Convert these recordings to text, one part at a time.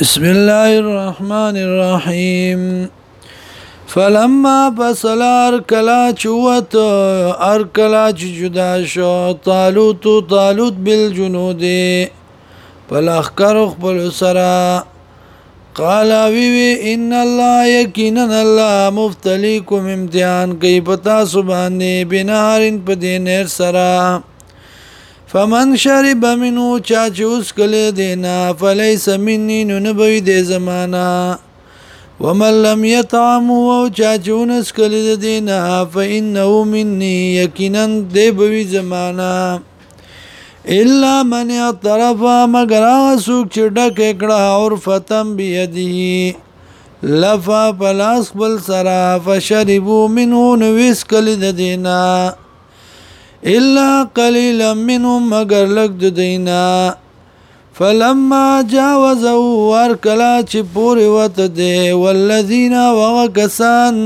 بسم الله الرحمن الرحيم فلما فصل ارکلا چوت ارکلا چ جدا شو طالوت طالوت بالجنود فلخر خپل سرا قال وی وی ان الله یقینا الله مفتلیکم امتحان کوي پتا سبحانه بنارن پدینر سرا فمن شرب منو چا چې اوس کله دینا فلیس مني نو نبوي د زمانہ ومن لم يطعم او چا چې اوس کله دینا فانه مني یقینا دی بوي زمانہ الا من اطرف مگر سوق چې ډک کړه اور فتم بيديه لفا پلاس بل سرا فشربوا منه نو وس کله دینا الا قليلا منهم مگر لګ د دینا فلما جاوزه ورکلا چې پورې وته دی والذین وغکسان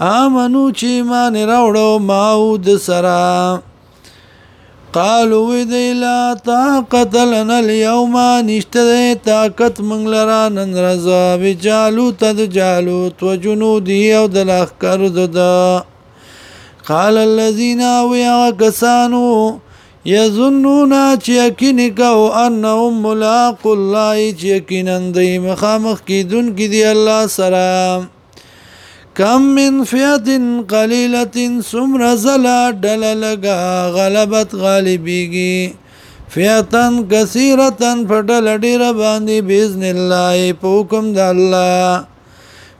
امنو چې مان راوړو ماو د سرا قالوا دی لا طاقت لنا اليوم نشته طاقت منګ لرا نن رضا بجالوت د جالوت وجنودی او د لخر د قال الذين ويغكسانو يظنون يقين كو انهم ملاق الله يقين اندي مخامخ کی دن کی دی الله سلام کم من فیت قلیلت سمر زلا ڈل لگا غلبت غالبیگی فیتن کثیرتن پھٹل ڈیر باندی بیزن اللہ پوکم دا اللہ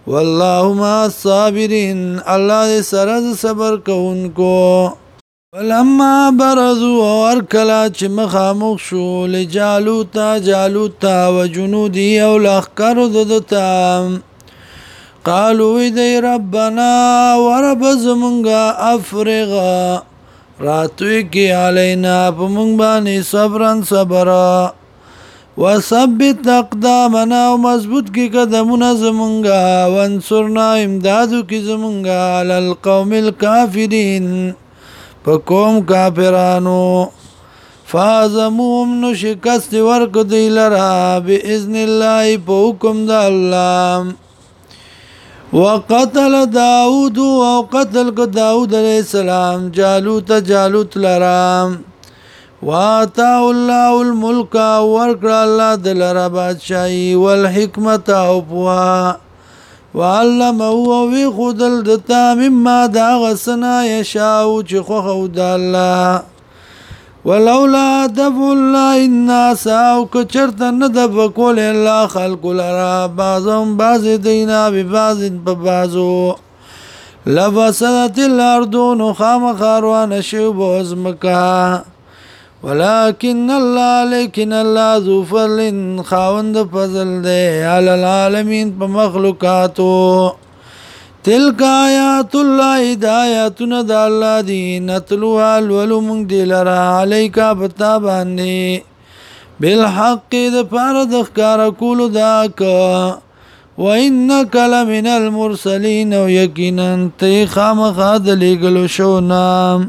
والله ما الصابرين الله سره صبر کوونکو ولما برزوا ورکلا چې مخامخ شو لجالوتا جالوتا وجنودي او لخر ددتا قالوا اذا ربنا ورب زمونغا افرغا راتوي کې علينا په مونږ باندې صبرن صبره وثبت اقدامنا او مضبوط کی قدمونه زمونږه وانصرنا امدادو کی زمونږه علی القوم الكافرین په قوم کافرانو فازموم نو شکست ورک دی لرا باذن الله په حکم د الله وقتل داود او قتل کو داود علیہ السلام جالوت جالوت لرام واتا الله الملك ورکړه الله د لره بادشاہي والحکمت او پوا وعلم هو وی خودل دتا مما دا غسنا یشاو چې خو خو د الله ولولا دف الله الناس او کچرت نه د بکول الله خلق لرا بعضهم بعض دینا به بعض په بعضو لفسدت الارض نخام خاروان شوب ازمکا ولكن الله لیکن الله ذو فضل خاوند فضل دی علی العالمین په مخلوقاتو تلک آیات الله ہدایتنا د الله دی نتلو ولوم دلرا علیکا پتا باندې بالحق د فرض کار کول دا کا وانك لمن المرسلين ويقينا تي خامخ ادلګلو شو نام